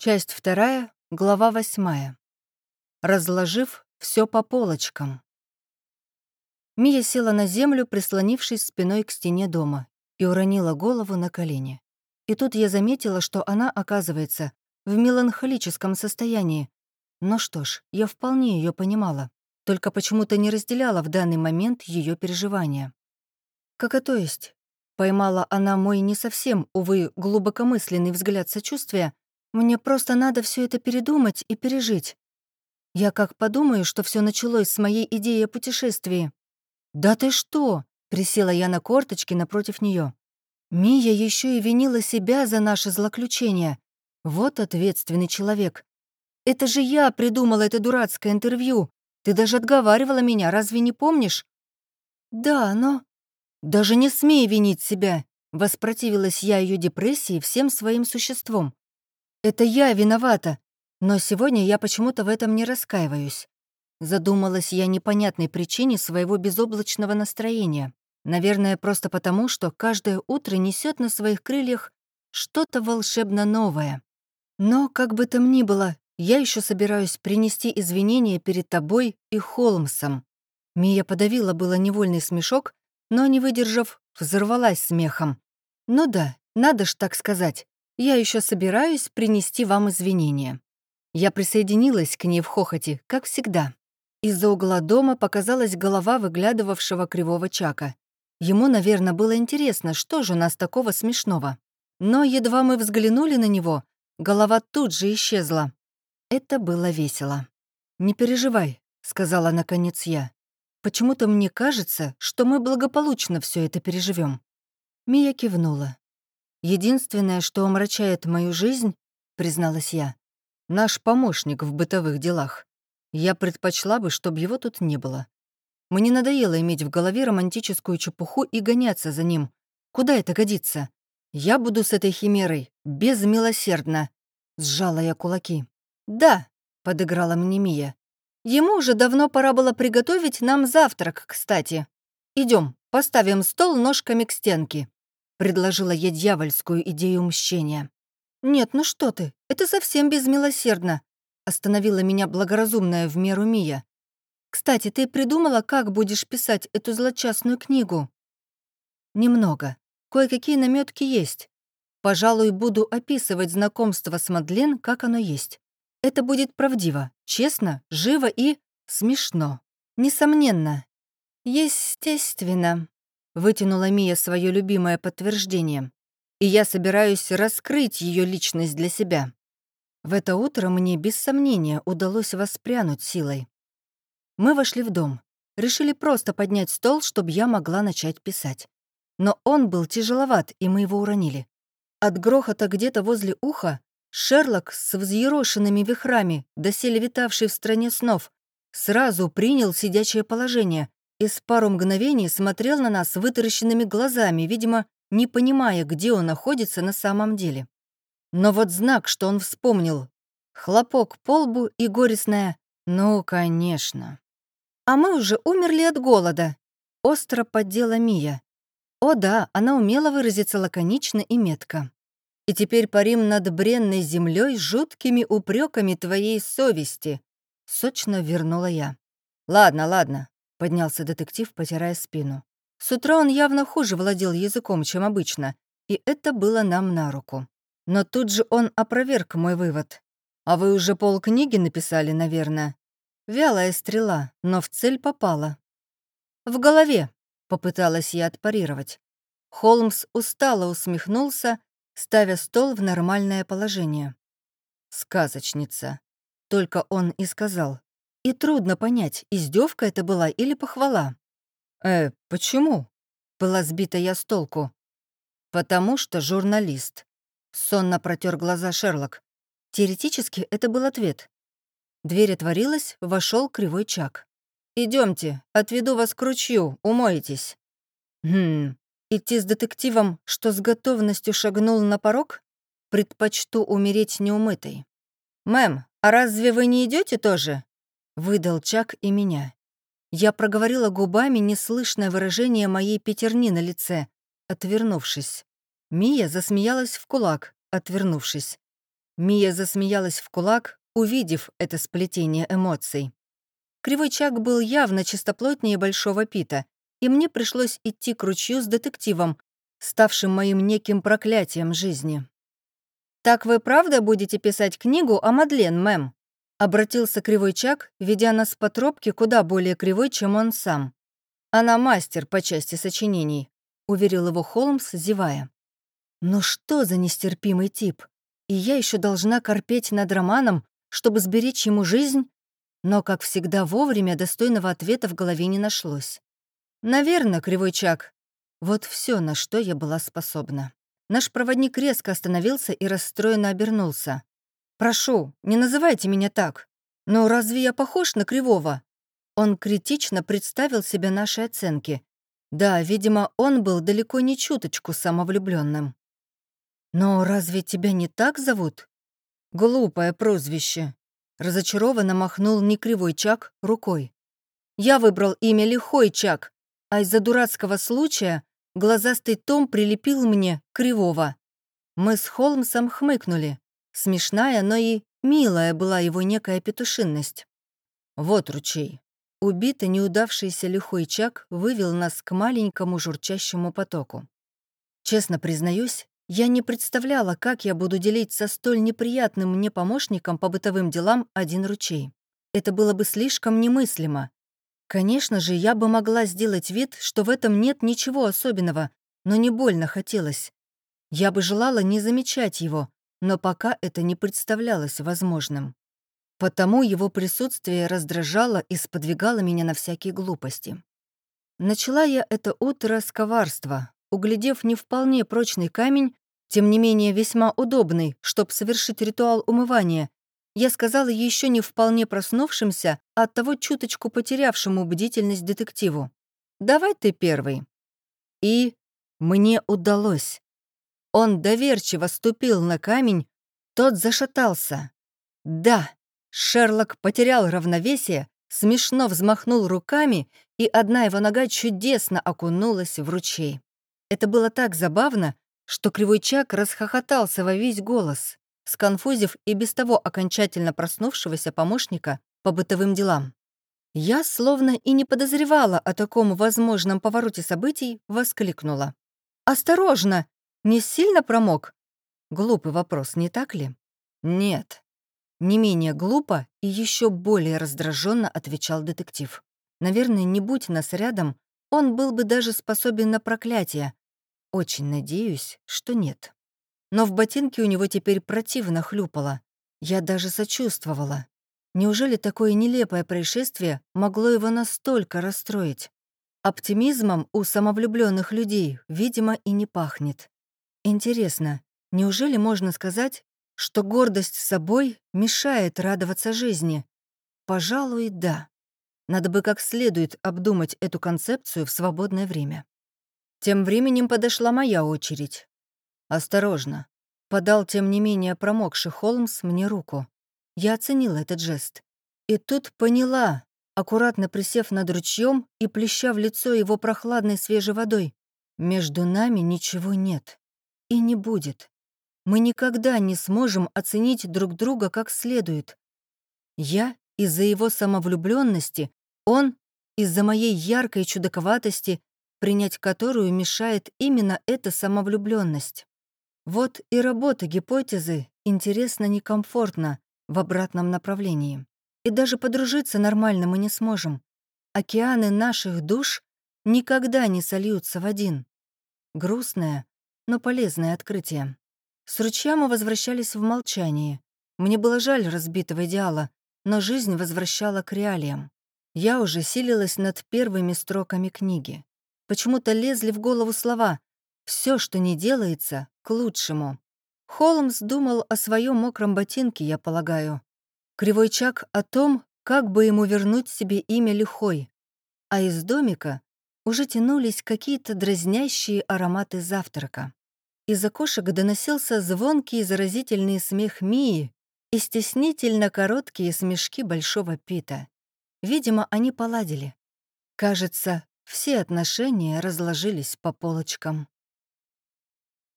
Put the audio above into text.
Часть вторая, глава восьмая. Разложив все по полочкам. Мия села на землю, прислонившись спиной к стене дома, и уронила голову на колени. И тут я заметила, что она, оказывается, в меланхолическом состоянии. Но что ж, я вполне ее понимала, только почему-то не разделяла в данный момент ее переживания. Как это то есть? Поймала она мой не совсем, увы, глубокомысленный взгляд сочувствия, мне просто надо все это передумать и пережить. Я как подумаю, что все началось с моей идеи о путешествии. «Да ты что?» — присела я на корточки напротив нее. Мия еще и винила себя за наше злоключение. Вот ответственный человек. Это же я придумала это дурацкое интервью. Ты даже отговаривала меня, разве не помнишь? Да, но... Даже не смей винить себя. Воспротивилась я ее депрессии всем своим существом. Это я виновата, но сегодня я почему-то в этом не раскаиваюсь. Задумалась я непонятной причине своего безоблачного настроения. Наверное, просто потому, что каждое утро несет на своих крыльях что-то волшебно новое. Но, как бы там ни было, я еще собираюсь принести извинения перед тобой и Холмсом. Мия подавила было невольный смешок, но, не выдержав, взорвалась смехом. Ну да, надо ж так сказать я еще собираюсь принести вам извинения». Я присоединилась к ней в хохоте, как всегда. Из-за угла дома показалась голова выглядывавшего кривого Чака. Ему, наверное, было интересно, что же у нас такого смешного. Но едва мы взглянули на него, голова тут же исчезла. Это было весело. «Не переживай», — сказала наконец я. «Почему-то мне кажется, что мы благополучно все это переживем. Мия кивнула. Единственное, что омрачает мою жизнь, призналась я, наш помощник в бытовых делах. Я предпочла бы, чтобы его тут не было. Мне надоело иметь в голове романтическую чепуху и гоняться за ним. Куда это годится? Я буду с этой химерой безмилосердно. Сжала я кулаки. Да, подыграла мне Мия. Ему уже давно пора было приготовить нам завтрак, кстати. Идем, поставим стол ножками к стенке предложила я дьявольскую идею мщения. «Нет, ну что ты, это совсем безмилосердно», остановила меня благоразумная в меру Мия. «Кстати, ты придумала, как будешь писать эту злочастную книгу?» «Немного. Кое-какие наметки есть. Пожалуй, буду описывать знакомство с Мадлен, как оно есть. Это будет правдиво, честно, живо и смешно. Несомненно. Естественно. Вытянула Мия свое любимое подтверждение. И я собираюсь раскрыть ее личность для себя. В это утро мне без сомнения удалось воспрянуть силой. Мы вошли в дом. Решили просто поднять стол, чтобы я могла начать писать. Но он был тяжеловат, и мы его уронили. От грохота где-то возле уха Шерлок с взъерошенными вихрами, доселе витавший в стране снов, сразу принял сидячее положение, и с пару мгновений смотрел на нас вытаращенными глазами, видимо, не понимая, где он находится на самом деле. Но вот знак, что он вспомнил. Хлопок по лбу и горестная «Ну, конечно». «А мы уже умерли от голода», — остро поддела Мия. О да, она умела выразиться лаконично и метко. И теперь парим над бренной землей жуткими упреками твоей совести. Сочно вернула я. Ладно, ладно, — поднялся детектив, потирая спину. С утра он явно хуже владел языком, чем обычно, и это было нам на руку. Но тут же он опроверг мой вывод. «А вы уже полкниги написали, наверное?» Вялая стрела, но в цель попала. «В голове», — попыталась я отпарировать. Холмс устало усмехнулся, ставя стол в нормальное положение. «Сказочница», — только он и сказал. И трудно понять, издевка это была или похвала. «Э, почему?» — была сбита я с толку. «Потому что журналист». Сонно протер глаза Шерлок. Теоретически это был ответ. Дверь отворилась, вошел кривой Чак. Идемте, отведу вас к ручью, умоетесь». «Хм, идти с детективом, что с готовностью шагнул на порог? Предпочту умереть неумытой. «Мэм, а разве вы не идете тоже?» Выдал Чак и меня. Я проговорила губами неслышное выражение моей пятерни на лице, отвернувшись. Мия засмеялась в кулак, отвернувшись. Мия засмеялась в кулак, увидев это сплетение эмоций. Кривой Чак был явно чистоплотнее Большого Пита, и мне пришлось идти к ручью с детективом, ставшим моим неким проклятием жизни. «Так вы правда будете писать книгу о Мадлен, мэм?» Обратился Кривой Чак, ведя нас по тропке куда более кривой, чем он сам. «Она мастер по части сочинений», — уверил его Холмс, зевая. «Ну что за нестерпимый тип? И я еще должна корпеть над романом, чтобы сберечь ему жизнь?» Но, как всегда, вовремя достойного ответа в голове не нашлось. «Наверное, Кривой Чак. Вот все, на что я была способна». Наш проводник резко остановился и расстроенно обернулся. «Прошу, не называйте меня так. Но разве я похож на Кривого?» Он критично представил себе наши оценки. Да, видимо, он был далеко не чуточку самовлюбленным. «Но разве тебя не так зовут?» «Глупое прозвище», — разочарованно махнул некривой Чак рукой. «Я выбрал имя Лихой Чак, а из-за дурацкого случая глазастый Том прилепил мне Кривого». Мы с Холмсом хмыкнули. Смешная, но и милая была его некая петушинность. Вот ручей. Убитый неудавшийся лихой чак вывел нас к маленькому журчащему потоку. Честно признаюсь, я не представляла, как я буду делить со столь неприятным мне помощником по бытовым делам один ручей. Это было бы слишком немыслимо. Конечно же, я бы могла сделать вид, что в этом нет ничего особенного, но не больно хотелось. Я бы желала не замечать его, но пока это не представлялось возможным. Потому его присутствие раздражало и сподвигало меня на всякие глупости. Начала я это утро с коварства, углядев не вполне прочный камень, тем не менее весьма удобный, чтобы совершить ритуал умывания, я сказала еще не вполне проснувшимся, а от того чуточку потерявшему бдительность детективу. «Давай ты первый». И мне удалось. Он доверчиво ступил на камень, тот зашатался. Да, Шерлок потерял равновесие, смешно взмахнул руками, и одна его нога чудесно окунулась в ручей. Это было так забавно, что Кривой Чак расхохотался во весь голос, сконфузив и без того окончательно проснувшегося помощника по бытовым делам. Я, словно и не подозревала о таком возможном повороте событий, воскликнула. «Осторожно! Не сильно промок? Глупый вопрос, не так ли? Нет. Не менее глупо и еще более раздраженно отвечал детектив. Наверное, не будь нас рядом, он был бы даже способен на проклятие. Очень надеюсь, что нет. Но в ботинке у него теперь противно хлюпало. Я даже сочувствовала. Неужели такое нелепое происшествие могло его настолько расстроить? Оптимизмом у самовлюбленных людей, видимо, и не пахнет. Интересно, неужели можно сказать, что гордость собой мешает радоваться жизни? Пожалуй, да. Надо бы как следует обдумать эту концепцию в свободное время. Тем временем подошла моя очередь. «Осторожно», — подал тем не менее промокший Холмс мне руку. Я оценила этот жест. И тут поняла, аккуратно присев над ручьем и плеща в лицо его прохладной свежей водой, между нами ничего нет. И не будет. Мы никогда не сможем оценить друг друга как следует. Я из-за его самовлюбленности, он из-за моей яркой чудаковатости, принять которую мешает именно эта самовлюбленность. Вот и работа гипотезы интересно некомфортно в обратном направлении. И даже подружиться нормально мы не сможем. Океаны наших душ никогда не сольются в один. Грустное, но полезное открытие. С ручья мы возвращались в молчании. Мне было жаль разбитого идеала, но жизнь возвращала к реалиям. Я уже силилась над первыми строками книги. Почему-то лезли в голову слова «все, что не делается, к лучшему». Холмс думал о своем мокром ботинке, я полагаю. Кривой Чак о том, как бы ему вернуть себе имя Лихой. А из домика уже тянулись какие-то дразнящие ароматы завтрака. Из окошек доносился звонкий и заразительный смех Мии и стеснительно короткие смешки Большого Пита. Видимо, они поладили. Кажется, все отношения разложились по полочкам.